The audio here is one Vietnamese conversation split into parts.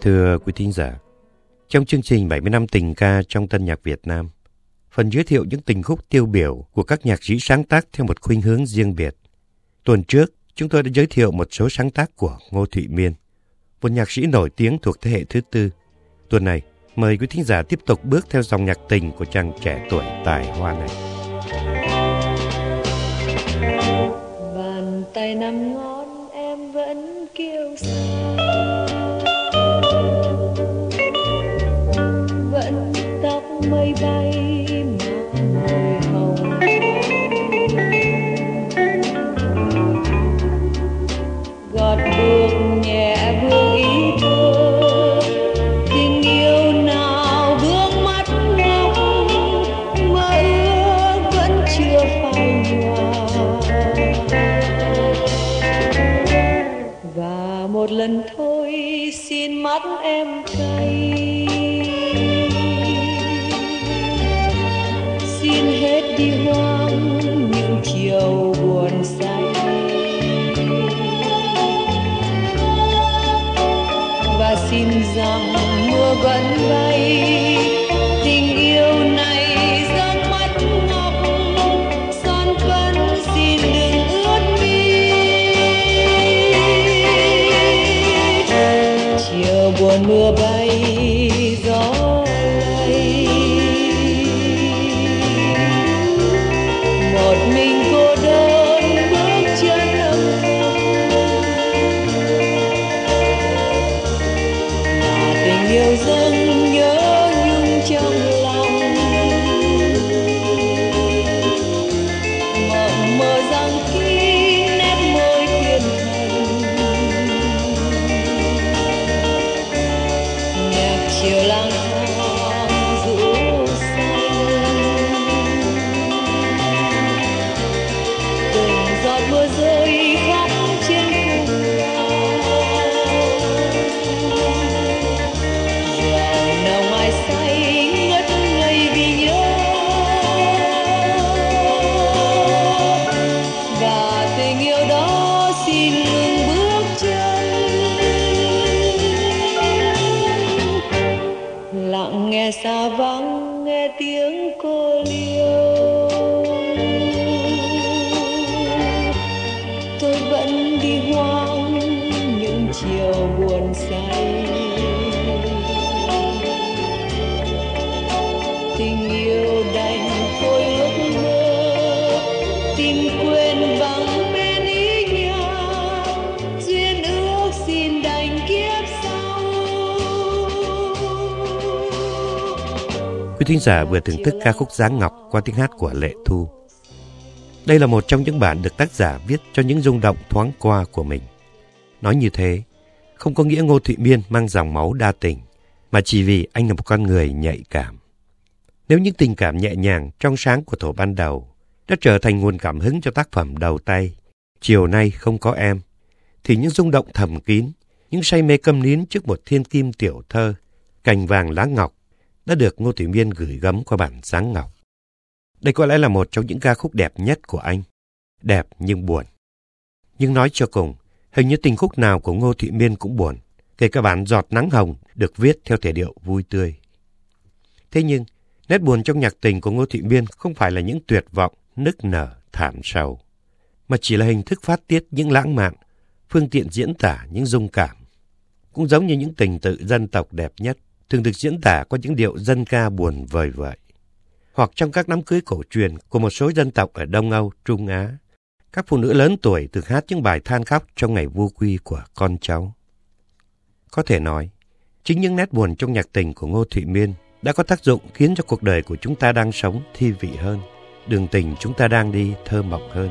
Thưa quý thính giả, trong chương trình 70 năm tình ca trong tân nhạc Việt Nam, phần giới thiệu những tình khúc tiêu biểu của các nhạc sĩ sáng tác theo một khuynh hướng riêng biệt. Tuần trước, chúng tôi đã giới thiệu một số sáng tác của Ngô Thụy Miên, một nhạc sĩ nổi tiếng thuộc thế hệ thứ tư. Tuần này, mời quý thính giả tiếp tục bước theo dòng nhạc tình của chàng trẻ tuổi tài hoa này. Bàn tay nằm ngón rằng mưa vẫn bay. Thính giả vừa thưởng thức ca khúc Giáng Ngọc qua tiếng hát của Lệ Thu. Đây là một trong những bản được tác giả viết cho những rung động thoáng qua của mình. Nói như thế, không có nghĩa Ngô Thụy Miên mang dòng máu đa tình, mà chỉ vì anh là một con người nhạy cảm. Nếu những tình cảm nhẹ nhàng, trong sáng của thổ ban đầu đã trở thành nguồn cảm hứng cho tác phẩm đầu tay, chiều nay không có em, thì những rung động thầm kín, những say mê câm nín trước một thiên kim tiểu thơ, cành vàng lá ngọc đã được Ngô Thủy Miên gửi gắm qua bản Sáng Ngọc. Đây có lẽ là một trong những ca khúc đẹp nhất của anh. Đẹp nhưng buồn. Nhưng nói cho cùng, hình như tình khúc nào của Ngô Thụy Miên cũng buồn, kể cả bản Giọt Nắng Hồng được viết theo thể điệu vui tươi. Thế nhưng, nét buồn trong nhạc tình của Ngô Thụy Miên không phải là những tuyệt vọng, nức nở, thảm sầu, mà chỉ là hình thức phát tiết những lãng mạn, phương tiện diễn tả những dung cảm. Cũng giống như những tình tự dân tộc đẹp nhất, thường được diễn tả qua những điệu dân ca buồn vời vợi. Hoặc trong các đám cưới cổ truyền của một số dân tộc ở Đông Âu, Trung Á, các phụ nữ lớn tuổi thường hát những bài than khóc trong ngày vô quy của con cháu. Có thể nói, chính những nét buồn trong nhạc tình của Ngô Thụy Miên đã có tác dụng khiến cho cuộc đời của chúng ta đang sống thi vị hơn, đường tình chúng ta đang đi thơ mộng hơn.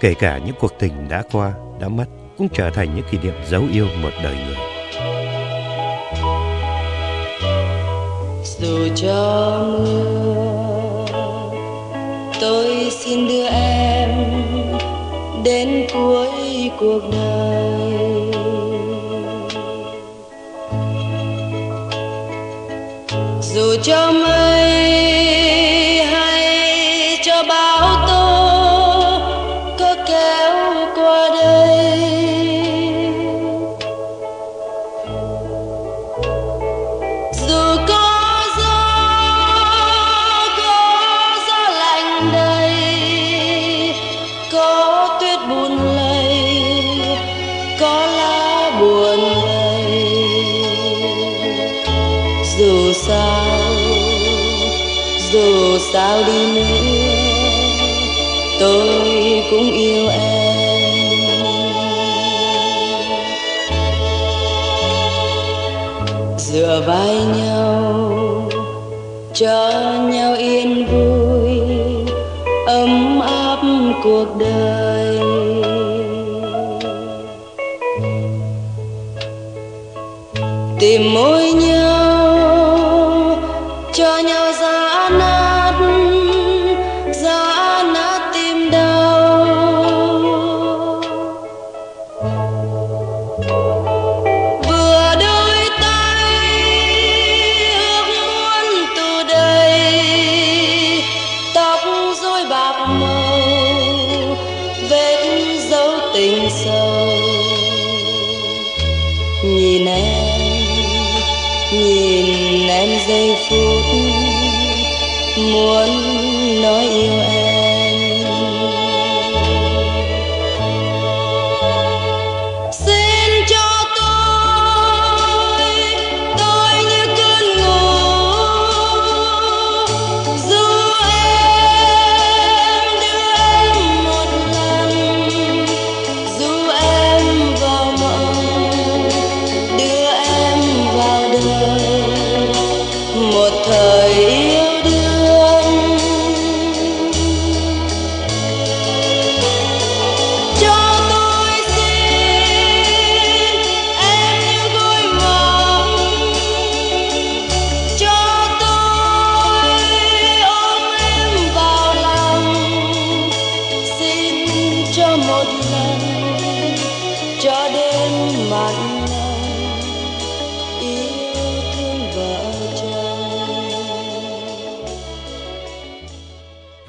Kể cả những cuộc tình đã qua, đã mất cũng trở thành những kỷ niệm dấu yêu một đời người. Dù cho mưa tôi xin đưa em đến cuối cuộc đời. Dù cho mưa vai nhau cho nhau yên vui ấm áp cuộc đời. Tìm mối tình sâu. Nhìn em nhìn em giây phút muốn nói yêu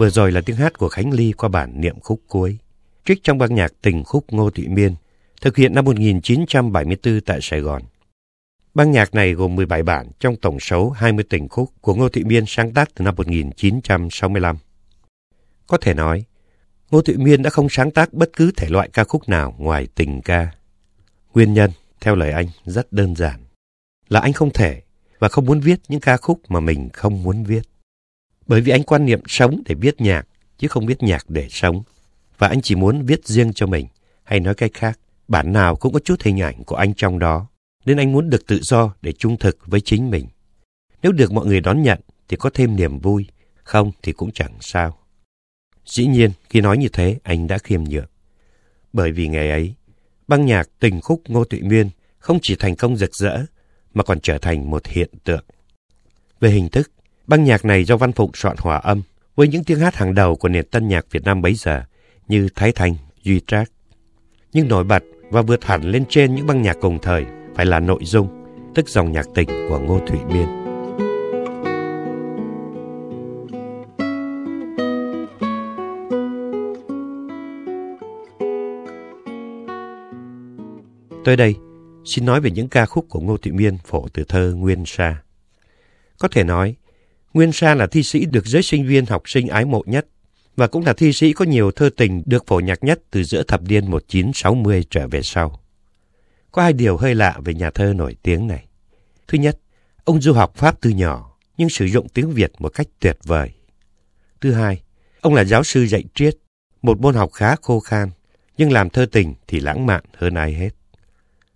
Vừa rồi là tiếng hát của Khánh Ly qua bản niệm khúc cuối, trích trong ban nhạc tình khúc Ngô Thị Miên, thực hiện năm 1974 tại Sài Gòn. Ban nhạc này gồm 17 bản trong tổng số 20 tình khúc của Ngô Thị Miên sáng tác từ năm 1965. Có thể nói, Ngô Thị Miên đã không sáng tác bất cứ thể loại ca khúc nào ngoài tình ca. Nguyên nhân, theo lời anh, rất đơn giản. Là anh không thể và không muốn viết những ca khúc mà mình không muốn viết. Bởi vì anh quan niệm sống để viết nhạc, chứ không viết nhạc để sống. Và anh chỉ muốn viết riêng cho mình, hay nói cách khác, bản nào cũng có chút hình ảnh của anh trong đó. Nên anh muốn được tự do để trung thực với chính mình. Nếu được mọi người đón nhận thì có thêm niềm vui, không thì cũng chẳng sao. Dĩ nhiên, khi nói như thế, anh đã khiêm nhượng. Bởi vì ngày ấy, băng nhạc tình khúc Ngô Tụy Miên không chỉ thành công rực rỡ, mà còn trở thành một hiện tượng. Về hình thức, băng nhạc này do Văn Phụng soạn hòa âm với những tiếng hát hàng đầu của nền tân nhạc Việt Nam bấy giờ như Thái Thanh, Duy Trác. Nhưng nổi bật và vượt hẳn lên trên những băng nhạc cùng thời phải là nội dung, tức dòng nhạc tình của Ngô Thụy Miên. Tới đây, xin nói về những ca khúc của Ngô Thụy Miên phổ từ thơ Nguyên Sa. Có thể nói, Nguyên Sa là thi sĩ được giới sinh viên học sinh ái mộ nhất và cũng là thi sĩ có nhiều thơ tình được phổ nhạc nhất từ giữa thập niên 1960 trở về sau. Có hai điều hơi lạ về nhà thơ nổi tiếng này. Thứ nhất, ông du học Pháp từ nhỏ nhưng sử dụng tiếng Việt một cách tuyệt vời. Thứ hai, ông là giáo sư dạy triết, một môn học khá khô khan, nhưng làm thơ tình thì lãng mạn hơn ai hết.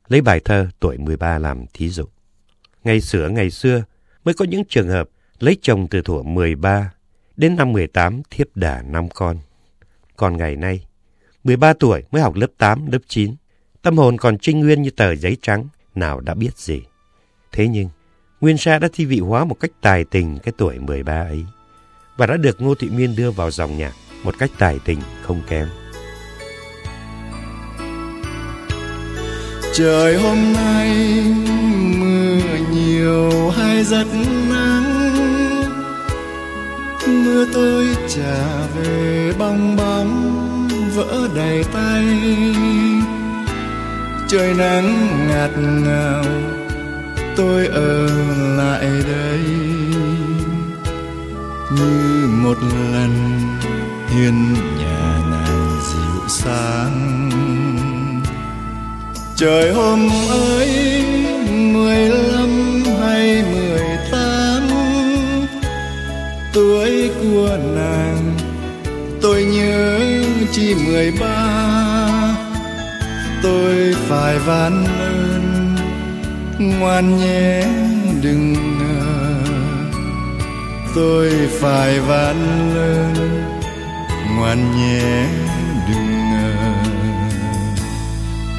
Lấy bài thơ tuổi 13 làm thí dụ. Ngày xưa ngày xưa mới có những trường hợp lấy chồng từ thuở 13 đến năm 18 thiếp đà năm con. Còn ngày nay, 13 tuổi mới học lớp 8, lớp 9, tâm hồn còn trinh nguyên như tờ giấy trắng, nào đã biết gì. Thế nhưng, Nguyên Sa đã thi vị hóa một cách tài tình cái tuổi 13 ấy, và đã được Ngô Thị Miên đưa vào dòng nhạc một cách tài tình không kém. Trời hôm nay mưa nhiều hay rất nắng Mưa tôi trả về bong bóng, vỡ đầy tay. Trời nắng ngạt ngào, tôi ở lại đây. Như một lần hiên nhà nàng dịu sáng. Trời hôm ấy mười lăm nàng. Tôi nhớ chỉ mười ba, tôi phải van ơn. Ngoan nhé, đừng ngờ, tôi phải van ơn. Ngoan nhé, đừng ngờ.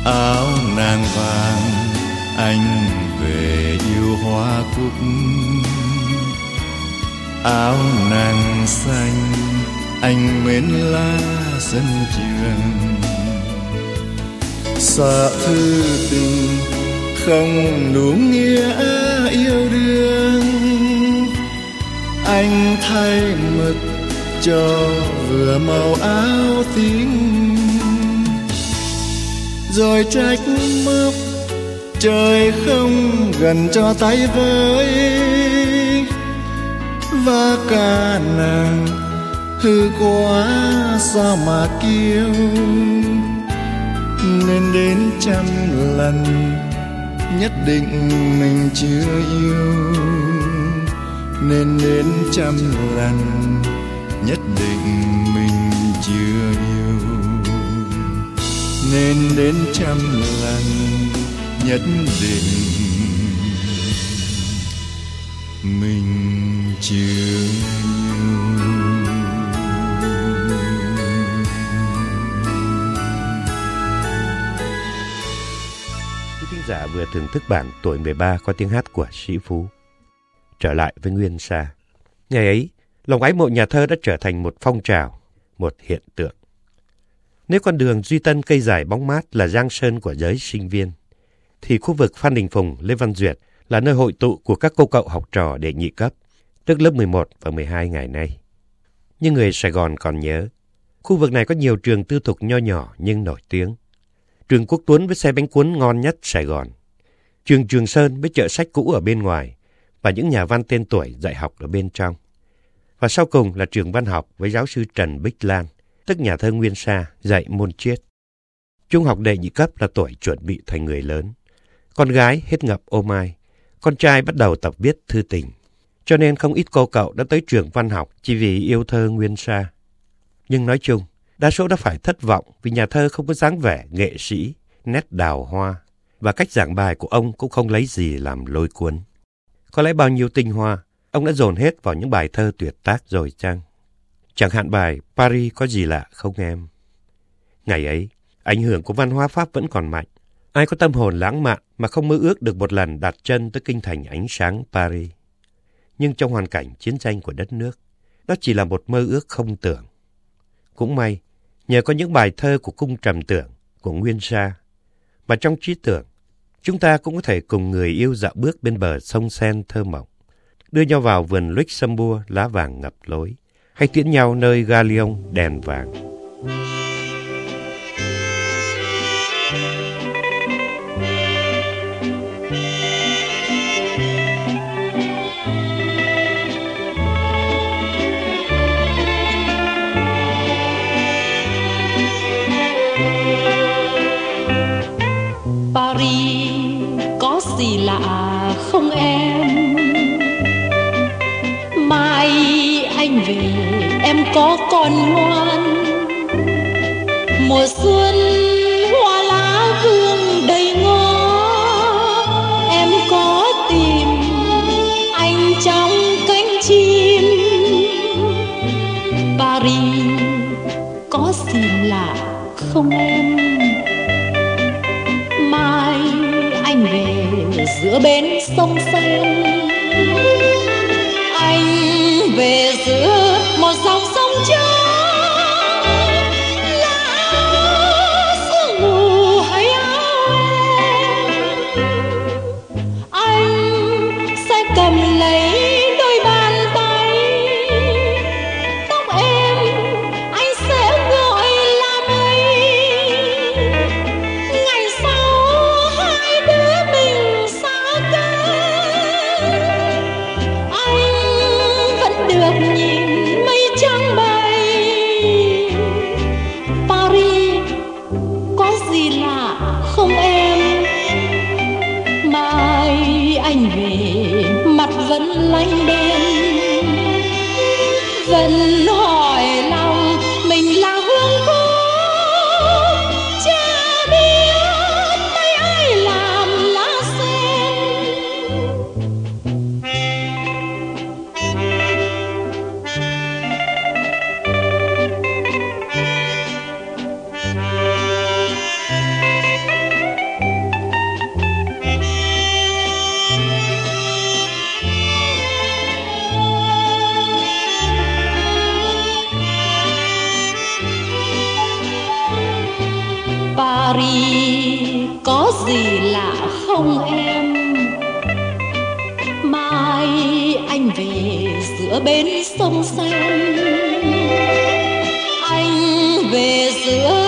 Áo nàng vàng, anh về yêu hoa cúc áo nàng xanh, anh mến lá sân trường xạ thư tình không đủ nghĩa yêu đương. Anh thay mực cho vừa màu áo tím. Rồi trách móc trời không gần cho tay với và cả nàng, hư quá sao mà kêu nên đến trăm lần, nhất định mình chưa yêu. Nên đến trăm lần, nhất định mình chưa yêu. Nên đến trăm lần, nhất định mình chưa Quý thính giả vừa thưởng thức bản tuổi 13 qua tiếng hát của Sĩ Phú. Trở lại với Nguyên Sa. Ngày ấy, lòng ái mộ nhà thơ đã trở thành một phong trào, một hiện tượng. Nếu con đường Duy Tân cây dài bóng mát là giang sơn của giới sinh viên, thì khu vực Phan Đình Phùng, Lê Văn Duyệt là nơi hội tụ của các cô cậu học trò đệ nhị cấp, tức lớp 11 và 12 ngày nay. Nhưng người Sài Gòn còn nhớ, khu vực này có nhiều trường tư thục nho nhỏ nhưng nổi tiếng. Trường Quốc Tuấn với xe bánh cuốn ngon nhất Sài Gòn. Trường Trường Sơn với chợ sách cũ ở bên ngoài và những nhà văn tên tuổi dạy học ở bên trong. Và sau cùng là trường văn học với giáo sư Trần Bích Lan, tức nhà thơ Nguyên Sa, dạy môn triết. Trung học đệ nhị cấp là tuổi chuẩn bị thành người lớn. Con gái hết ngập ô mai, con trai bắt đầu tập viết thư tình. Cho nên không ít cô cậu đã tới trường văn học chỉ vì yêu thơ Nguyên Sa. Nhưng nói chung, đa số đã phải thất vọng vì nhà thơ không có dáng vẻ nghệ sĩ, nét đào hoa. Và cách giảng bài của ông cũng không lấy gì làm lôi cuốn. Có lẽ bao nhiêu tinh hoa, ông đã dồn hết vào những bài thơ tuyệt tác rồi chăng? Chẳng hạn bài Paris có gì lạ không em? Ngày ấy, ảnh hưởng của văn hóa Pháp vẫn còn mạnh. Ai có tâm hồn lãng mạn mà không mơ ước được một lần đặt chân tới kinh thành ánh sáng Paris. Nhưng trong hoàn cảnh chiến tranh của đất nước, đó chỉ là một mơ ước không tưởng. Cũng may, nhờ có những bài thơ của cung trầm tưởng, của Nguyên Sa, mà trong trí tưởng, chúng ta cũng có thể cùng người yêu dạo bước bên bờ sông Sen thơ mộng, đưa nhau vào vườn Luxembourg lá vàng ngập lối, hay tiễn nhau nơi Galion đèn vàng. Paris có con ngoan. Mùa xuân hoa lá hương đầy ngó Em có tìm anh trong cánh chim. Paris có xin lạ không em. Mai anh về giữa bến sông sen. giữa một dòng lạnh đêm vẫn giữa bến sông Sen Anh về giữa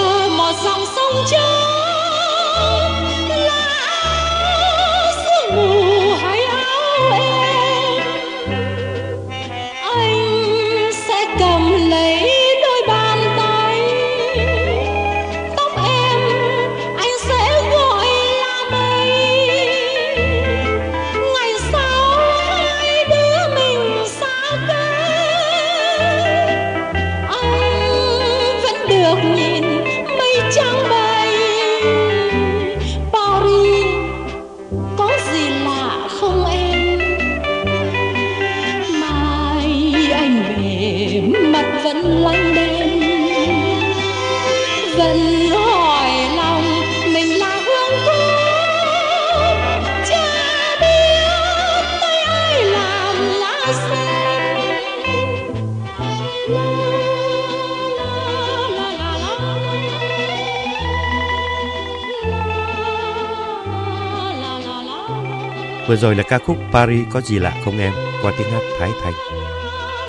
Vừa rồi là ca khúc Paris có gì lạ không em qua tiếng hát Thái Thanh.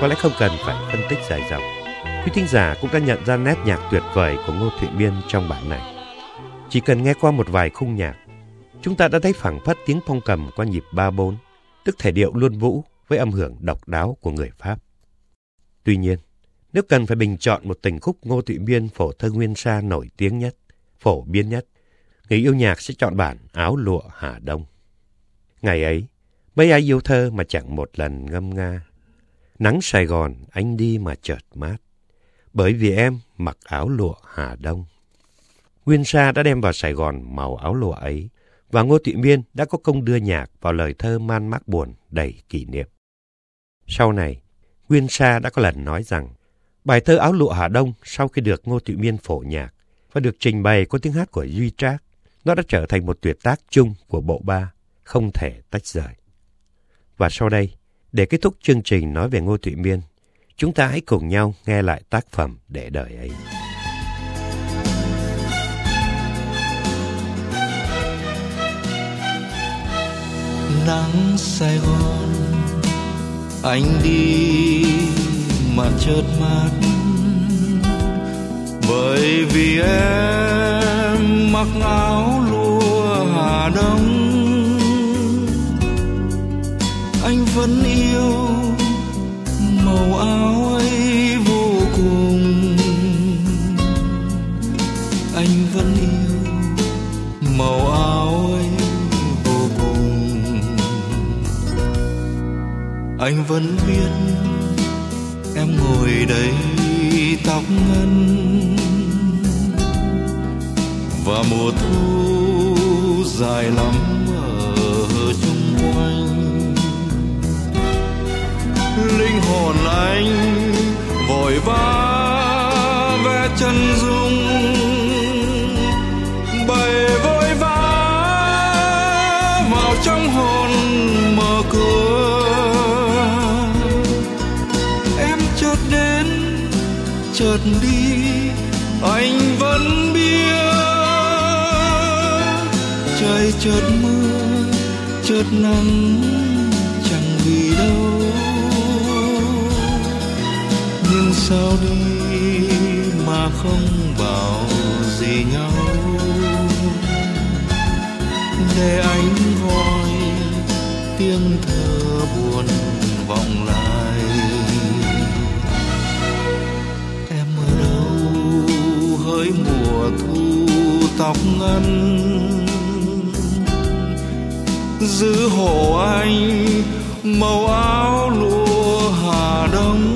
Có lẽ không cần phải phân tích dài dòng. Quý thính giả cũng đã nhận ra nét nhạc tuyệt vời của Ngô Thụy Miên trong bản này. Chỉ cần nghe qua một vài khung nhạc, chúng ta đã thấy phảng phất tiếng phong cầm qua nhịp 3-4, tức thể điệu luân vũ với âm hưởng độc đáo của người Pháp. Tuy nhiên, nếu cần phải bình chọn một tình khúc Ngô Thụy Miên phổ thơ nguyên sa nổi tiếng nhất, phổ biến nhất, người yêu nhạc sẽ chọn bản Áo lụa Hà Đông. Ngày ấy, mấy ai yêu thơ mà chẳng một lần ngâm nga. Nắng Sài Gòn anh đi mà chợt mát, bởi vì em mặc áo lụa Hà Đông. Nguyên Sa đã đem vào Sài Gòn màu áo lụa ấy, và Ngô Thị Miên đã có công đưa nhạc vào lời thơ man mác buồn đầy kỷ niệm. Sau này, Nguyên Sa đã có lần nói rằng, bài thơ áo lụa Hà Đông sau khi được Ngô Thị Miên phổ nhạc và được trình bày có tiếng hát của Duy Trác, nó đã trở thành một tuyệt tác chung của bộ ba, không thể tách rời. Và sau đây, để kết thúc chương trình nói về Ngô Thụy Miên, chúng ta hãy cùng nhau nghe lại tác phẩm để đời ấy. nắng Sài Gòn anh đi mà chợt mắt bởi vì em mặc áo lụa Hà Đông vẫn yêu. Màu áo ấy vô cùng. Anh vẫn yêu. Màu áo ấy vô cùng. Anh vẫn biết chợt đi, anh vẫn biết. Trời chợt mưa, chợt nắng, chẳng vì đâu. Nhưng sao đi mà không bảo gì nhau? Để anh gọi tiếng thở. Hỡi mùa thu tóc ngân giữ hộ anh màu áo lụa hà đông.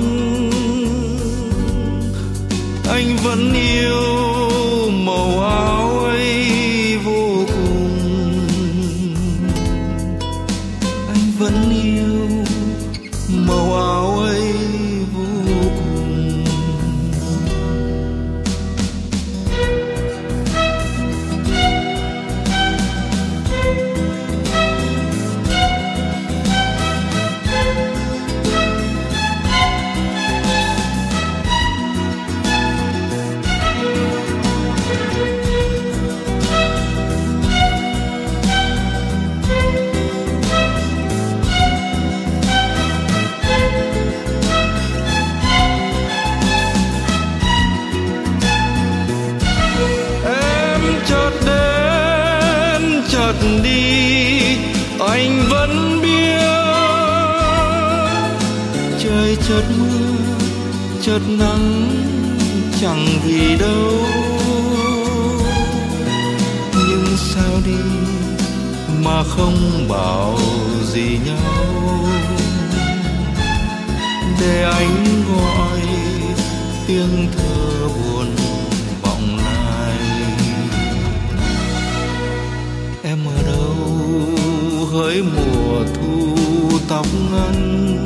Tóc ngân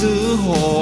giữ hồ